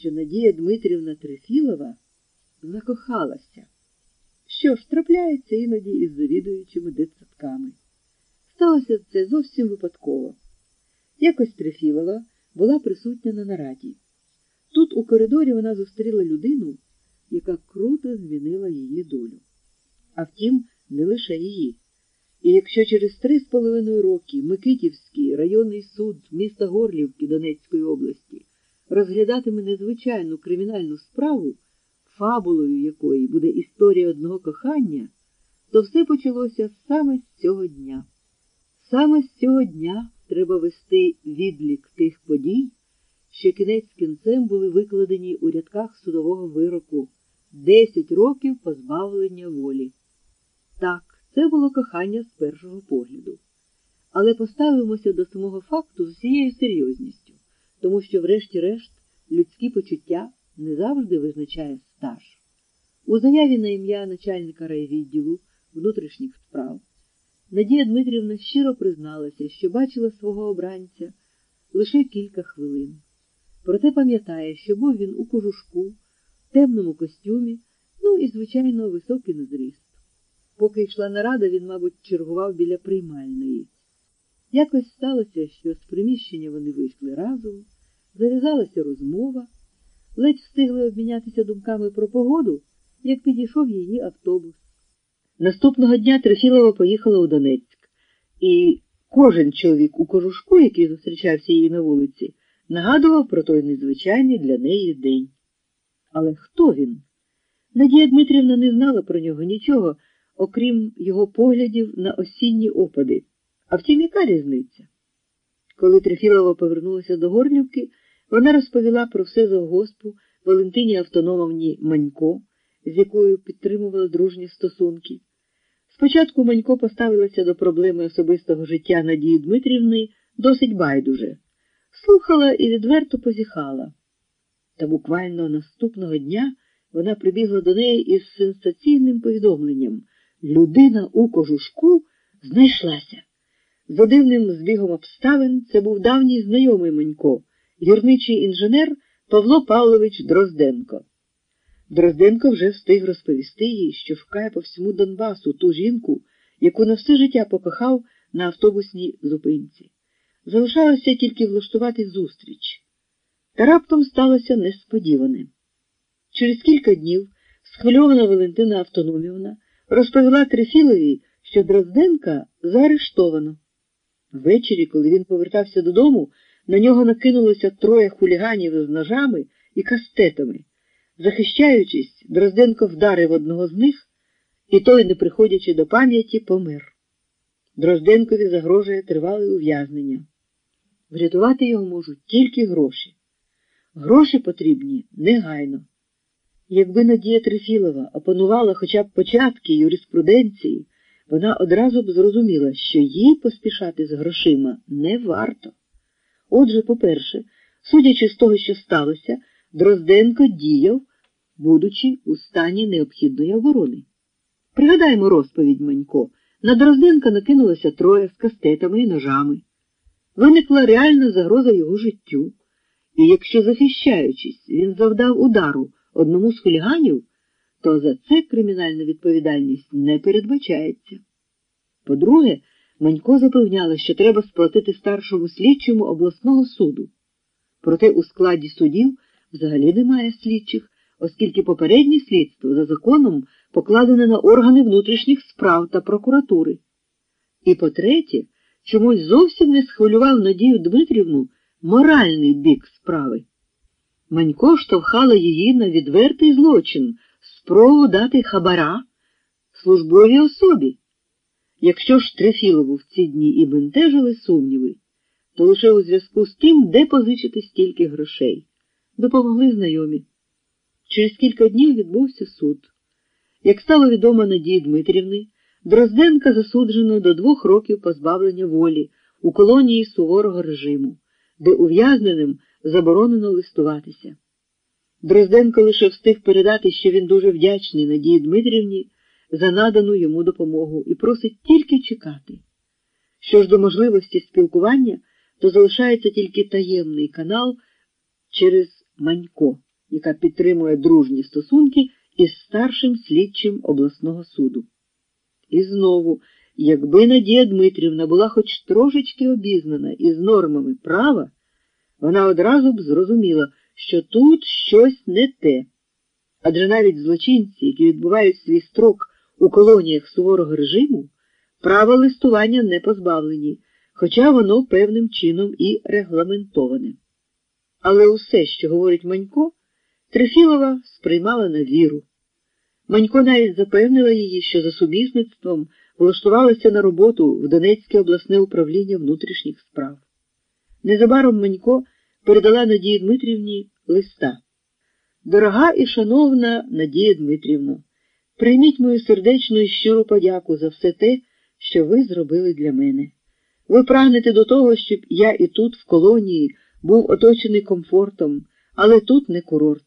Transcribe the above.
що Надія Дмитрівна Трефілова закохалася. Що ж, трапляється іноді із завідуючими дитсадками. Сталося це зовсім випадково. Якось Трефілова була присутня на нараді. Тут у коридорі вона зустріла людину, яка круто змінила її долю. А втім, не лише її. І якщо через три з половиною роки Микитівський районний суд міста Горлівки Донецької області розглядатиме незвичайну кримінальну справу, фабулою якої буде історія одного кохання, то все почалося саме з цього дня. Саме з цього дня треба вести відлік тих подій, що кінець кінцем були викладені у рядках судового вироку 10 років позбавлення волі. Так, це було кохання з першого погляду. Але поставимося до самого факту з усією серйозністю, тому що, врешті-решт, людські почуття не завжди визначає стаж. У заяві на ім'я начальника райвідділу внутрішніх справ Надія Дмитрівна щиро призналася, що бачила свого обранця лише кілька хвилин. Проте пам'ятає, що був він у кожушку, темному костюмі, ну і, звичайно, високий на зріст. Поки йшла нарада, він, мабуть, чергував біля приймальної. Якось сталося, що з приміщення вони вийшли разом, зав'язалася розмова, ледь встигли обмінятися думками про погоду, як підійшов її автобус. Наступного дня Трефілова поїхала у Донецьк, і кожен чоловік у кожушку, який зустрічався її на вулиці, нагадував про той незвичайний для неї день. Але хто він? Надія Дмитрівна не знала про нього нічого, окрім його поглядів на осінні опади. А втім, яка різниця? Коли Трефілова повернулася до Горлівки, вона розповіла про все завгоспу Валентині Автономовні Манько, з якою підтримувала дружні стосунки. Спочатку Манько поставилася до проблеми особистого життя Надії Дмитрівни досить байдуже, слухала і відверто позіхала. Та буквально наступного дня вона прибігла до неї із сенсаційним повідомленням людина у кожушку знайшлася. За дивним збігом обставин це був давній знайомий Манько, гірничий інженер Павло Павлович Дрозденко. Дрозденко вже встиг розповісти їй, що шукає по всьому Донбасу ту жінку, яку на все життя покохав на автобусній зупинці. Залишалося тільки влаштувати зустріч. Та раптом сталося несподіване. Через кілька днів схвильована Валентина Автономівна розповіла Трефілові, що Дрозденка заарештовано. Ввечері, коли він повертався додому, на нього накинулося троє хуліганів з ножами і кастетами. Захищаючись, Дрозденко вдарив одного з них, і той, не приходячи до пам'яті, помер. Дрозденкові загрожує тривале ув'язнення. Врятувати його можуть тільки гроші. Гроші потрібні негайно. Якби Надія Трефілова опанувала хоча б початки юриспруденції, вона одразу б зрозуміла, що їй поспішати з грошима не варто. Отже, по-перше, судячи з того, що сталося, Дрозденко діяв, будучи у стані необхідної оборони. Пригадаємо розповідь Манько. На Дрозденка накинулося троє з кастетами і ножами. Виникла реальна загроза його життю, і якщо, захищаючись, він завдав удару одному з хуліганів, то за це кримінальна відповідальність не передбачається. По-друге, Манько запевняла, що треба сплатити старшому слідчому обласного суду. Проте у складі судів взагалі немає слідчих, оскільки попереднє слідство за законом покладене на органи внутрішніх справ та прокуратури. І по-третє, чомусь зовсім не схвилював Надію Дмитрівну моральний бік справи. Манько штовхала її на відвертий злочин, спробу дати хабара службовій особі. Якщо ж Трефілову в ці дні і бентежили сумніви, то лише у зв'язку з тим, де позичити стільки грошей. Допомогли знайомі. Через кілька днів відбувся суд. Як стало відомо Надії Дмитрівни, Дрозденка засуджено до двох років позбавлення волі у колонії суворого режиму, де ув'язненим заборонено листуватися. Дрозденко лише встиг передати, що він дуже вдячний Надії Дмитрівні за надану йому допомогу і просить тільки чекати. Що ж до можливості спілкування, то залишається тільки таємний канал через Манько. яка підтримує дружні стосунки із старшим слідчим обласного суду. І знову, якби Надія Дмитрівна була хоч трошечки обізнана із нормами права, вона одразу б зрозуміла, що тут щось не те. Адже навіть злочинці, які відбувають свій строк у колоніях суворого режиму, права листування не позбавлені, хоча воно певним чином і регламентоване. Але усе, що говорить Манько, Трефілова сприймала на віру. Манько навіть запевнила її, що за сумісництвом влаштувалася на роботу в Донецьке обласне управління внутрішніх справ. Незабаром Манько передала Надії Дмитрівні листа. Дорога і шановна Надія Дмитрівна, прийміть мою сердечну і щиру подяку за все те, що ви зробили для мене. Ви прагнете до того, щоб я і тут, в колонії, був оточений комфортом, але тут не курорт.